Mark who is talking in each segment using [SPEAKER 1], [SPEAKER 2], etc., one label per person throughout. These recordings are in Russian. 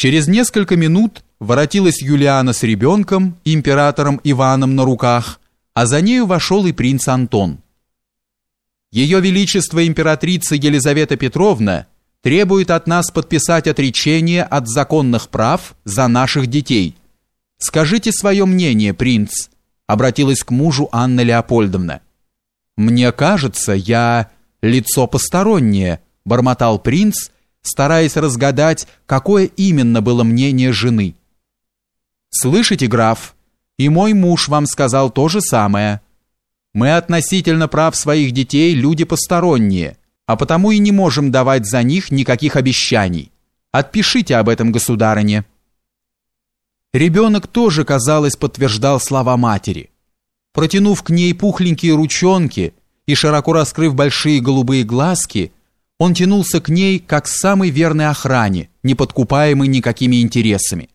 [SPEAKER 1] Через несколько минут воротилась Юлиана с ребенком, императором Иваном на руках, а за нею вошел и принц Антон. Ее Величество императрица Елизавета Петровна требует от нас подписать отречение от законных прав за наших детей. Скажите свое мнение, принц, обратилась к мужу Анна Леопольдовна. Мне кажется, я лицо постороннее, бормотал принц, стараясь разгадать, какое именно было мнение жены. «Слышите, граф, и мой муж вам сказал то же самое. Мы относительно прав своих детей люди посторонние, а потому и не можем давать за них никаких обещаний. Отпишите об этом, государыне». Ребенок тоже, казалось, подтверждал слова матери. Протянув к ней пухленькие ручонки и широко раскрыв большие голубые глазки, он тянулся к ней как к самой верной охране, не подкупаемой никакими интересами.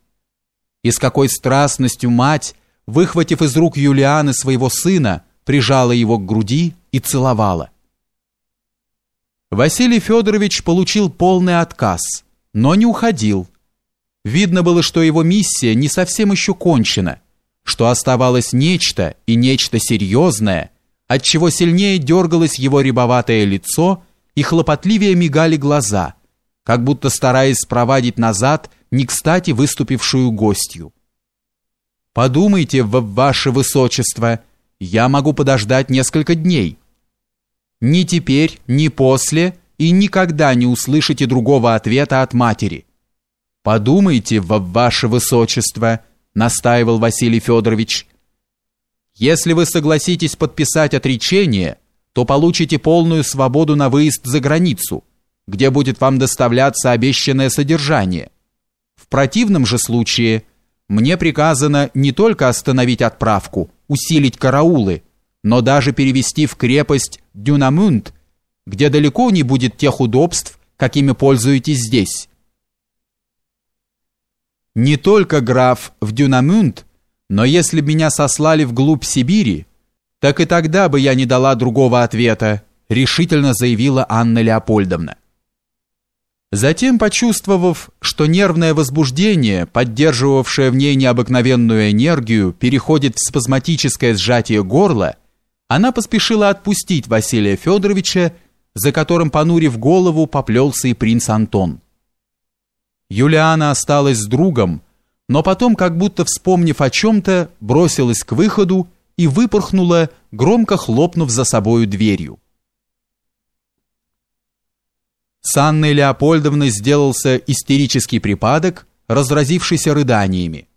[SPEAKER 1] И с какой страстностью мать, выхватив из рук Юлианы своего сына, прижала его к груди и целовала. Василий Федорович получил полный отказ, но не уходил. Видно было, что его миссия не совсем еще кончена, что оставалось нечто и нечто серьезное, от чего сильнее дергалось его рябоватое лицо и хлопотливее мигали глаза, как будто стараясь спровадить назад не кстати выступившую гостью. «Подумайте, в ваше высочество, я могу подождать несколько дней. Ни теперь, ни после и никогда не услышите другого ответа от матери. Подумайте, в ваше высочество», настаивал Василий Федорович. «Если вы согласитесь подписать отречение», то получите полную свободу на выезд за границу, где будет вам доставляться обещанное содержание. В противном же случае мне приказано не только остановить отправку, усилить караулы, но даже перевести в крепость Дюнамюнд, где далеко не будет тех удобств, какими пользуетесь здесь. Не только граф в Дюнамюнд, но если бы меня сослали вглубь Сибири, так и тогда бы я не дала другого ответа, решительно заявила Анна Леопольдовна. Затем, почувствовав, что нервное возбуждение, поддерживавшее в ней необыкновенную энергию, переходит в спазматическое сжатие горла, она поспешила отпустить Василия Федоровича, за которым, понурив голову, поплелся и принц Антон. Юлиана осталась с другом, но потом, как будто вспомнив о чем-то, бросилась к выходу и выпорхнула, громко хлопнув за собою дверью. С Анной Леопольдовной сделался истерический припадок, разразившийся рыданиями.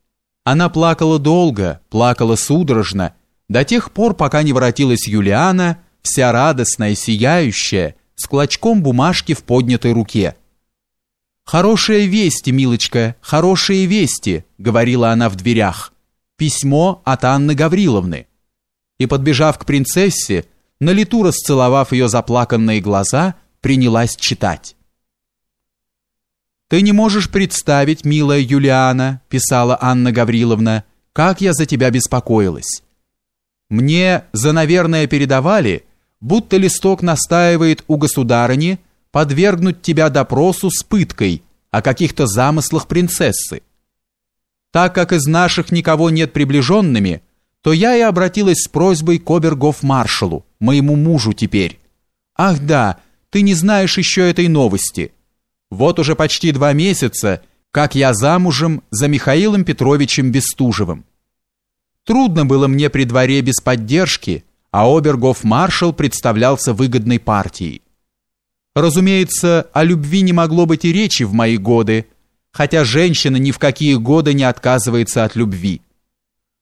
[SPEAKER 1] Она плакала долго, плакала судорожно, до тех пор, пока не воротилась Юлиана, вся радостная, сияющая, с клочком бумажки в поднятой руке. «Хорошие вести, милочка, хорошие вести», — говорила она в дверях. «Письмо от Анны Гавриловны» и, подбежав к принцессе, на лету расцеловав ее заплаканные глаза, принялась читать. «Ты не можешь представить, милая Юлиана», — писала Анна Гавриловна, «как я за тебя беспокоилась. Мне за, наверное, передавали, будто листок настаивает у государыни подвергнуть тебя допросу с пыткой о каких-то замыслах принцессы. Так как из наших никого нет приближенными, то я и обратилась с просьбой к обергоф-маршалу, моему мужу теперь. Ах да, ты не знаешь еще этой новости. Вот уже почти два месяца, как я замужем за Михаилом Петровичем Бестужевым. Трудно было мне при дворе без поддержки, а обергоф-маршал представлялся выгодной партией. Разумеется, о любви не могло быть и речи в мои годы, хотя женщина ни в какие годы не отказывается от любви.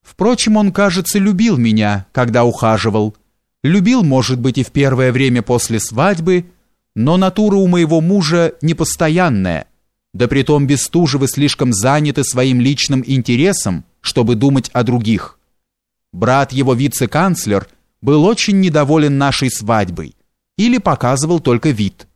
[SPEAKER 1] Впрочем, он, кажется, любил меня, когда ухаживал. Любил, может быть, и в первое время после свадьбы, но натура у моего мужа непостоянная, да притом Бестужевы слишком заняты своим личным интересом, чтобы думать о других. Брат его вице-канцлер был очень недоволен нашей свадьбой или показывал только вид.